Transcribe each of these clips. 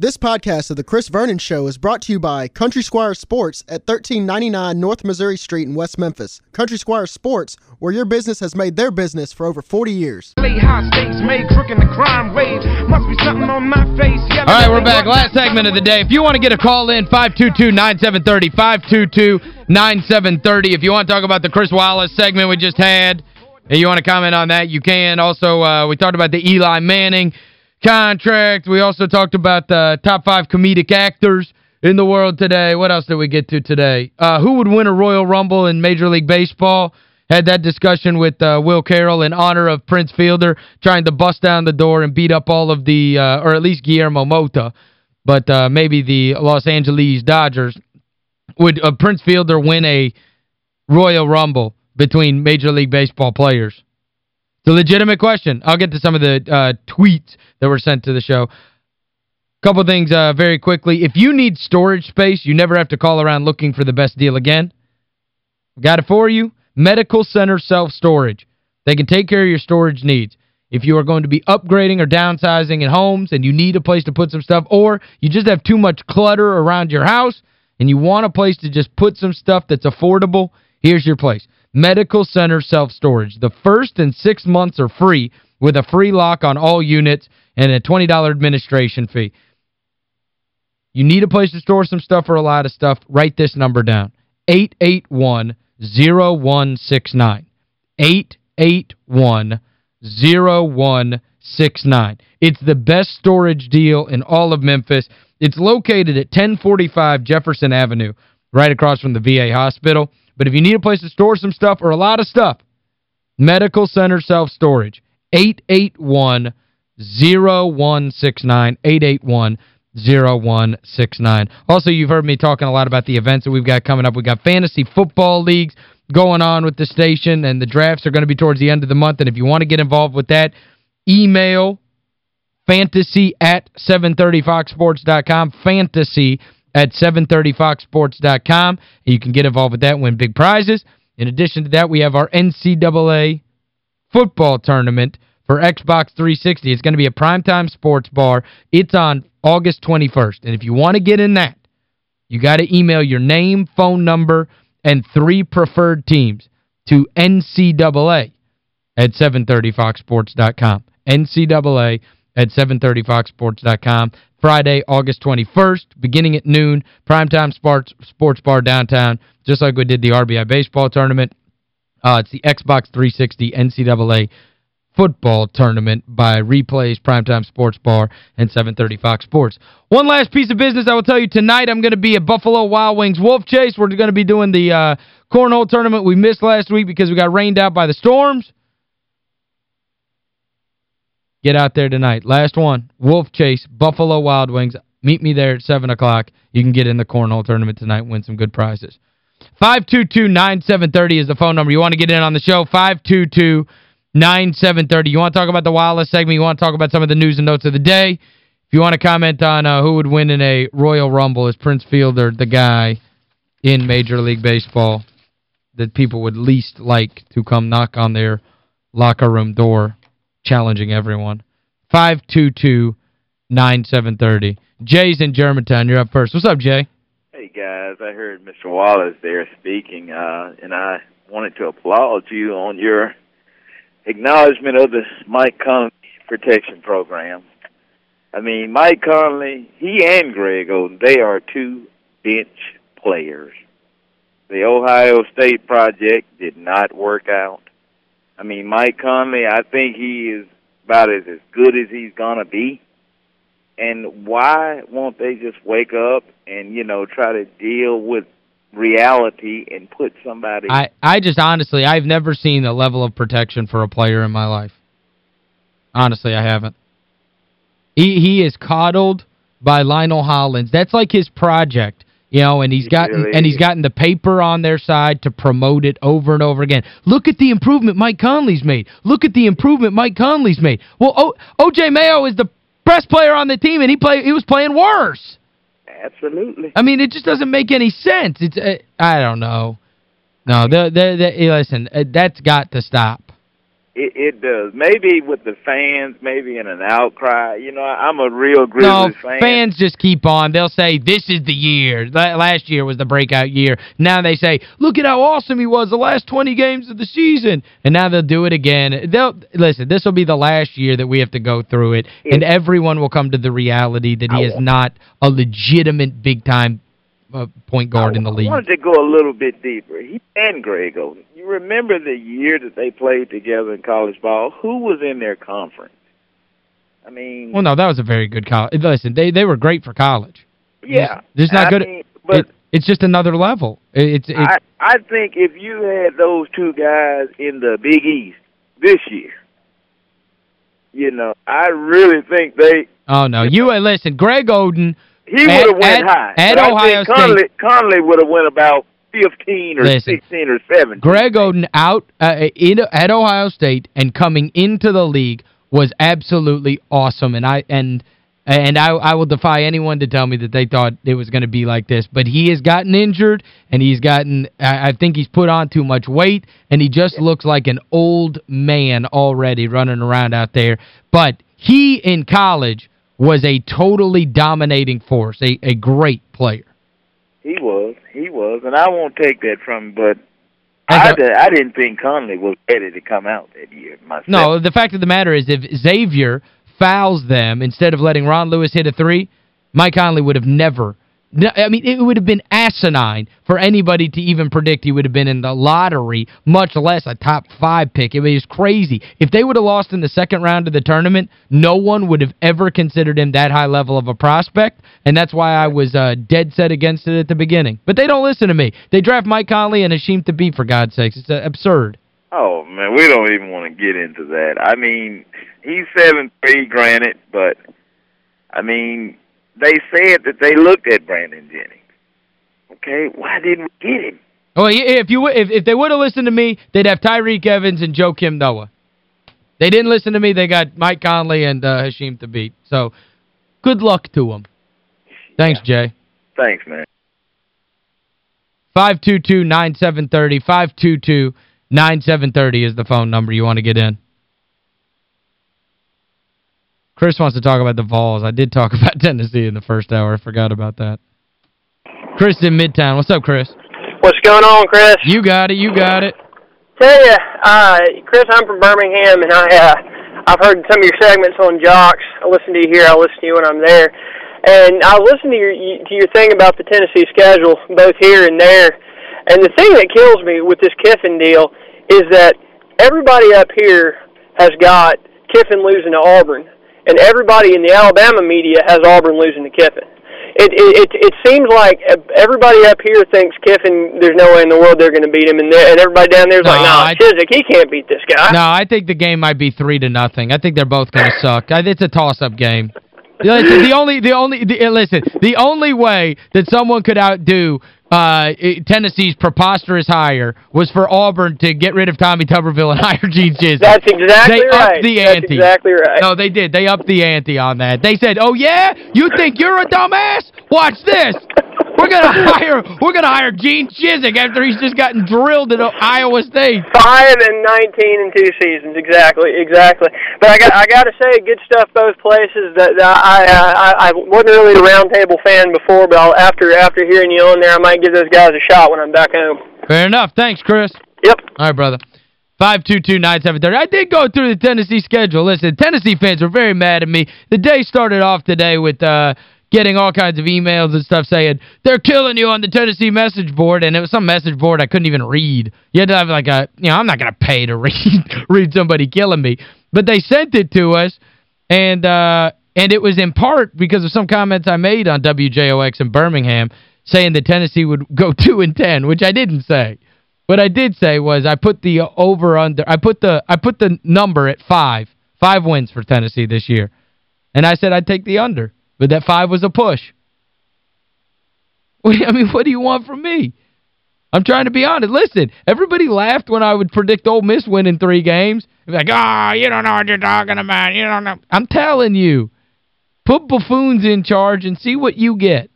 This podcast of The Chris Vernon Show is brought to you by Country Squire Sports at 1399 North Missouri Street in West Memphis. Country Squire Sports, where your business has made their business for over 40 years. All right, we're back. Last segment of the day. If you want to get a call in, 522-9730, 522-9730. If you want to talk about the Chris Wallace segment we just had, and you want to comment on that, you can. Also, uh, we talked about the Eli Manning contract. We also talked about the top five comedic actors in the world today. What else did we get to today? Uh, who would win a Royal Rumble in Major League Baseball? Had that discussion with uh, Will Carroll in honor of Prince Fielder trying to bust down the door and beat up all of the, uh, or at least Guillermo Mota, but uh, maybe the Los Angeles Dodgers. Would uh, Prince Fielder win a Royal Rumble between Major League Baseball players? A legitimate question. I'll get to some of the uh, tweets that were sent to the show. Couple things uh, very quickly. If you need storage space, you never have to call around looking for the best deal again. Got it for you. Medical Center Self-Storage. They can take care of your storage needs. If you are going to be upgrading or downsizing in homes and you need a place to put some stuff or you just have too much clutter around your house and you want a place to just put some stuff that's affordable, here's your place. Medical Center Self-Storage. The first and six months are free with a free lock on all units and a $20 administration fee. You need a place to store some stuff or a lot of stuff, write this number down. 881-0169. 881-0169. It's the best storage deal in all of Memphis. It's located at 1045 Jefferson Avenue, right across from the VA hospital. But if you need a place to store some stuff or a lot of stuff, Medical Center Self-Storage, 881-0169, 881-0169. Also, you've heard me talking a lot about the events that we've got coming up. We've got fantasy football leagues going on with the station, and the drafts are going to be towards the end of the month. And if you want to get involved with that, email fantasy at 730foxsports.com, fantasy at 730foxsports.com. You can get involved with that and win big prizes. In addition to that, we have our NCAA football tournament for Xbox 360. It's going to be a primetime sports bar. It's on August 21st. And if you want to get in that, you got to email your name, phone number, and three preferred teams to NCAA at 730foxsports.com. NCAA at 730foxsports.com. Friday, August 21st, beginning at noon, primetime sports, sports bar downtown, just like we did the RBI baseball tournament. Uh, it's the Xbox 360 NCAA football tournament by Replays, Primetime Sports Bar, and 730 Fox Sports. One last piece of business I will tell you. Tonight I'm going to be at Buffalo Wild Wings Wolf Chase. We're going to be doing the uh, cornhole tournament we missed last week because we got rained out by the storms. Get out there tonight. Last one, Wolf Chase, Buffalo Wild Wings. Meet me there at 7 o'clock. You can get in the cornhole tournament tonight win some good prizes. 522-9730 is the phone number. You want to get in on the show, 522-9730. You want to talk about the Wallace segment, you want to talk about some of the news and notes of the day. If you want to comment on uh, who would win in a Royal Rumble, is Prince Fielder the guy in Major League Baseball that people would least like to come knock on their locker room door challenging everyone. 522-9730. Jay's in Germantown. You're up first. What's up, Jay? Hey, guys. I heard Mr. Wallace there speaking, uh, and I wanted to applaud you on your acknowledgement of the Mike Conley Protection Program. I mean, Mike Conley, he and Greg Oden, they are two bench players. The Ohio State project did not work out. I mean, Mike Conley, I think he is about as, as good as he's going to be. And why won't they just wake up and, you know, try to deal with reality and put somebody... I, I just honestly, I've never seen the level of protection for a player in my life. Honestly, I haven't. He he is coddled by Lionel Hollins. That's like his project. You know, and he's gotten really and he's gotten the paper on their side to promote it over and over again. Look at the improvement Mike Conley's made. Look at the improvement Mike Conley's made. Well, o O.J. Mayo is the best player on the team, and he play he was playing worse. Absolutely. I mean, it just doesn't make any sense. It's uh, I don't know. No, the, the, the, listen, uh, that's got to stop. It, it does. Maybe with the fans, maybe in an outcry. You know, I'm a real Grizzlies no, fan. fans just keep on. They'll say, this is the year. Last year was the breakout year. Now they say, look at how awesome he was the last 20 games of the season. And now they'll do it again. They'll Listen, this will be the last year that we have to go through it. and everyone will come to the reality that he is not a legitimate big-time uh, point guard I, in the league. I wanted to go a little bit deeper. He and Greg Oden. You remember the year that they played together in college ball? Who was in their conference? I mean... Well, no, that was a very good college. Listen, they they were great for college. Yeah. It's, not I good. Mean, but it, it's just another level. It's, it's I, I think if you had those two guys in the Big East this year, you know, I really think they... Oh, no. You, uh, listen, Greg Oden he would have went at, high. At Ohio State. Conley, would have went about 15 or Listen, 16 or 17. Greg Oden out uh, in, at Ohio State and coming into the league was absolutely awesome. And I and and I, I will defy anyone to tell me that they thought it was going to be like this. But he has gotten injured, and he's gotten, I, I think he's put on too much weight, and he just looks like an old man already running around out there. But he, in college, was a totally dominating force, a, a great player. He was. He was. And I won't take that from him, but I, did, I didn't think Conley was ready to come out that year myself. No, the fact of the matter is if Xavier fouls them instead of letting Ron Lewis hit a three, Mike Conley would have never – I mean, it would have been asinine for anybody to even predict he would have been in the lottery, much less a top five pick. It was crazy. If they would have lost in the second round of the tournament, no one would have ever considered him that high level of a prospect, and that's why I was uh, dead set against it at the beginning. But they don't listen to me. They draft Mike Conley and Hasheem Thabeet, for God's sakes. It's uh, absurd. Oh, man, we don't even want to get into that. I mean, he's 7'3", granted, but, I mean they said that they looked at Brandon Jennings. Okay, why didn't we get him? Well, if you if if they would have listened to me, they'd have Tyreke Evans and Joakim Noah. They didn't listen to me. They got Mike Conley and uh, Hasheem Thabeet. So, good luck to them. Thanks, yeah. Jay. Thanks, man. 522-9730. 522-9730 is the phone number you want to get in. Chris wants to talk about the Vols. I did talk about Tennessee in the first hour. I forgot about that. Chris in Midtown. What's up, Chris? What's going on, Chris? You got it. You got it. Tell you, uh, Chris, I'm from Birmingham, and I, uh, I've heard some of your segments on JOX. I listen to you here. I listen to you when I'm there. And I listen to your to your thing about the Tennessee schedule, both here and there. And the thing that kills me with this Kiffin deal is that everybody up here has got Kiffin losing to Auburn and everybody in the Alabama media has Auburn losing to Kiffin. It, it it it seems like everybody up here thinks Kiffin. There's no way in the world they're going to beat him, and and everybody down there's no, like, no, nah, Chizik, he can't beat this guy. No, I think the game might be three to nothing. I think they're both going to suck. I it's a toss-up game. The only the only the, listen, the only way that someone could outdo uh, Tennessee's preposterous hire was for Auburn to get rid of Tommy Tuberville and hire Gene Chizik. That's exactly they right. upped the That's ante. exactly right. No, they did. They upped the ante on that. They said, "Oh yeah, you think you're a dumbass? Watch this. We're going to hire we're going to hire Gene Chizik after he's just gotten drilled at Iowa State." 5 and 19 in two seasons. Exactly. Exactly. But I got I got to say good stuff both places. That, that I, I I wasn't really a roundtable fan before, but I'll, after after hearing you on there, I might give those guys a shot when I'm back home. Fair enough. Thanks, Chris. Yep. All right, brother. 522-9730. I did go through the Tennessee schedule. Listen, Tennessee fans are very mad at me. The day started off today with uh, getting all kinds of emails and stuff saying, they're killing you on the Tennessee message board, and it was some message board I couldn't even read. You had to have like a, you know, I'm not going to pay to read read somebody killing me. But they sent it to us, and uh, and it was in part because of some comments I made on WJOX in Birmingham saying that Tennessee would go 2 and 10, which I didn't say. What I did say was I put the over under I put the I put the number at 5. 5 wins for Tennessee this year. And I said I'd take the under, but that 5 was a push. What I mean, what do you want from me? I'm trying to be honest. Listen, everybody laughed when I would predict Ole Miss winning three games. like, "Oh, you don't know what you're talking about. You don't know." I'm telling you. Put buffoons in charge and see what you get.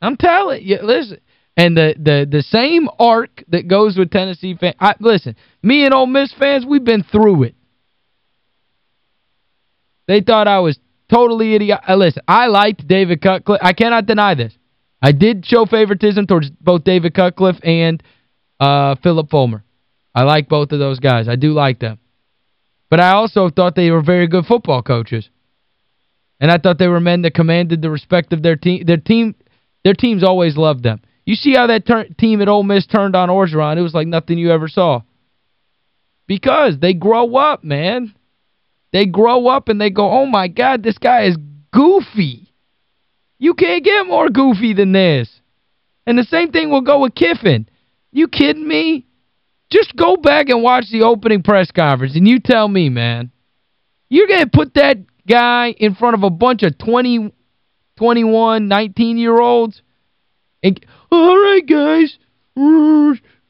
I'm telling you, listen, And the the the same arc that goes with Tennessee fans, listen, me and Ole Miss fans, we've been through it. They thought I was totally idiot. Uh, listen, I liked David Cutcliffe. I cannot deny this. I did show favoritism towards both David Cutcliffe and uh, Phillip Fulmer. I like both of those guys. I do like them. But I also thought they were very good football coaches. And I thought they were men that commanded the respect of their team. Their team their teams always loved them. You see how that team at Ole Miss turned on Orgeron. It was like nothing you ever saw. Because they grow up, man. They grow up and they go, oh, my God, this guy is goofy. You can't get more goofy than this. And the same thing will go with Kiffin. You kidding me? Just go back and watch the opening press conference and you tell me, man. You're going to put that guy in front of a bunch of 20, 21, 19-year-olds and all right, guys.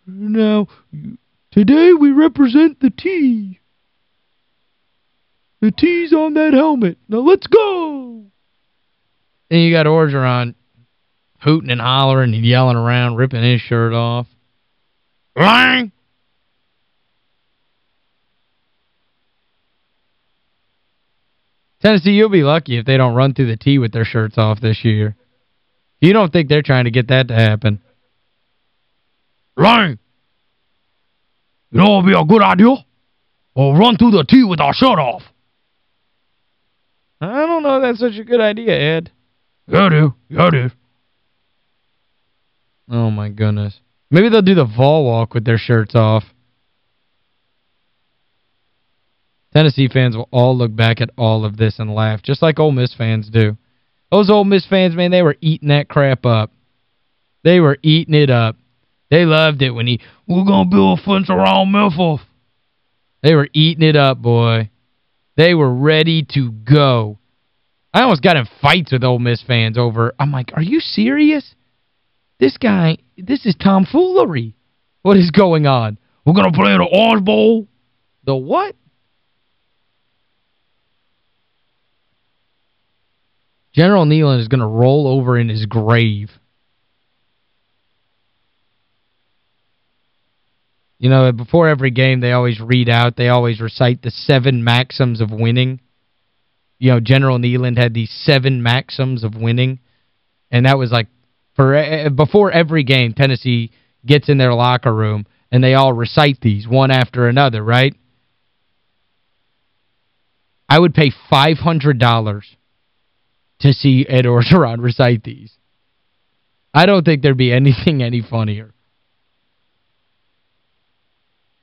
Now, today we represent the T. The T's on that helmet. Now let's go. And you got Orgeron hooting and hollering and yelling around, ripping his shirt off. Lang! Tennessee, you'll be lucky if they don't run through the T with their shirts off this year. You don't think they're trying to get that to happen. Lane! You know what would be a good idea? We'll run through the T with our shirt off. I don't know if that's such a good idea, Ed. Yeah, do. Yeah, do. Oh, my goodness. Maybe they'll do the Vol Walk with their shirts off. Tennessee fans will all look back at all of this and laugh, just like Ole Miss fans do. Those Ole Miss fans, man, they were eating that crap up. They were eating it up. They loved it when he, we're going to build a fence around Memphis. They were eating it up, boy. They were ready to go. I almost got in fights with Ole Miss fans over, I'm like, are you serious? This guy, this is tomfoolery. What is going on? We're going to play the Orange Bowl? The what? General Neyland is going to roll over in his grave. You know, before every game, they always read out, they always recite the seven maxims of winning. You know, General Neyland had these seven maxims of winning. And that was like, for before every game, Tennessee gets in their locker room, and they all recite these one after another, right? I would pay $500 to see Ed Orgeron recite these. I don't think there'd be anything any funnier.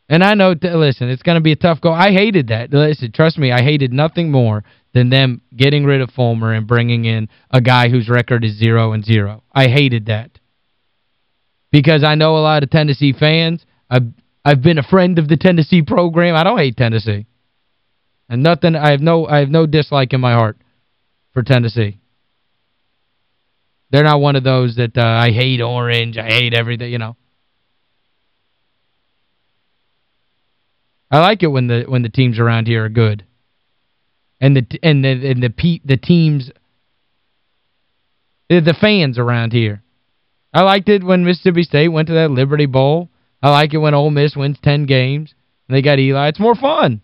And I know, listen, it's going to be a tough go. I hated that. Listen, trust me, I hated nothing more than them getting rid of Fulmer and bringing in a guy whose record is 0 and 0. I hated that. Because I know a lot of Tennessee fans. I've, I've been a friend of the Tennessee program. I don't hate Tennessee. And nothing, I have no I have no dislike in my heart for Tennessee. They're not one of those that uh, I hate orange, I hate everything, you know. I like it when the when the teams around here are good. And the and the and the pe the teams the fans around here. I liked it when Mississippi State went to that Liberty Bowl. I like it when Ole Miss wins 10 games and they got Eli. It's more fun.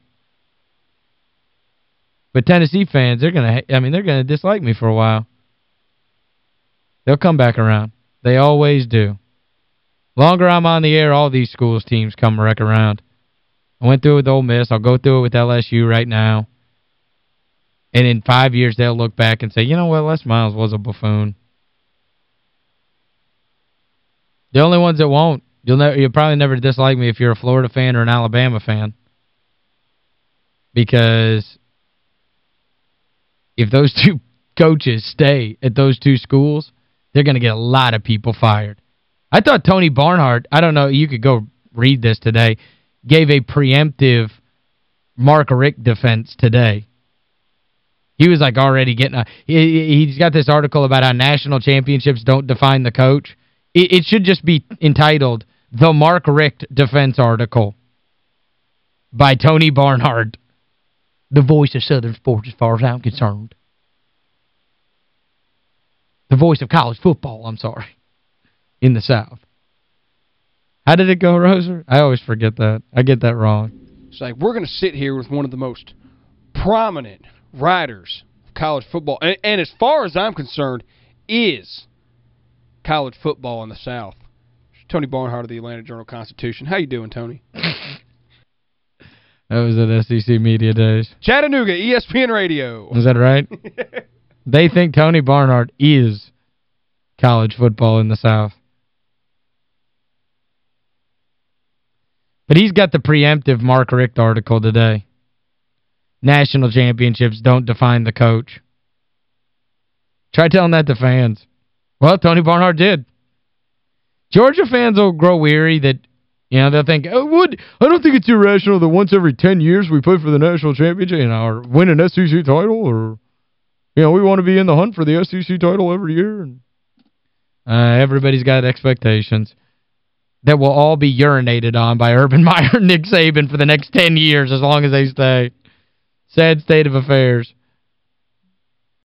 But Tennessee fans, they're going to I mean they're going to dislike me for a while. They'll come back around. They always do. Longer I'm on the air, all these schools teams come wreck around. I went through it with Ole Miss. I'll go through it with LSU right now. And in five years, they'll look back and say, you know what, Les Miles was a buffoon. The only ones that won't, you'll, never, you'll probably never dislike me if you're a Florida fan or an Alabama fan. Because if those two coaches stay at those two schools, they're going to get a lot of people fired. I thought Tony Barnhart, I don't know, you could go read this today, gave a preemptive Mark Richt defense today. He was like already getting a he, he's got this article about how national championships don't define the coach. It, it should just be entitled The Mark Richt Defense Article by Tony Barnhart, the voice of Southern sports as far as I'm concerned. The voice of college football, I'm sorry. in the South. How did it go, Roser? I always forget that. I get that wrong. It's like, we're going to sit here with one of the most prominent writers of college football. And, and as far as I'm concerned, is college football in the South. Tony Barnhart of the Atlanta Journal-Constitution. How you doing, Tony? That was at SEC Media Days. Chattanooga, ESPN Radio. Is that right? they think Tony Barnhart is college football in the South. But he's got the preemptive Mark Richt article today. National championships don't define the coach. Try telling that to fans. Well, Tony Barnhart did. Georgia fans will grow weary that, you know, they'll think, oh, would I don't think it's irrational that once every 10 years we play for the national championship, you know, or win an SEC title, or, you know, we want to be in the hunt for the SEC title every year. And uh, everybody's got expectations that will all be urinated on by Urban Meyer and Nick Saban for the next 10 years as long as they stay. Sad state of affairs.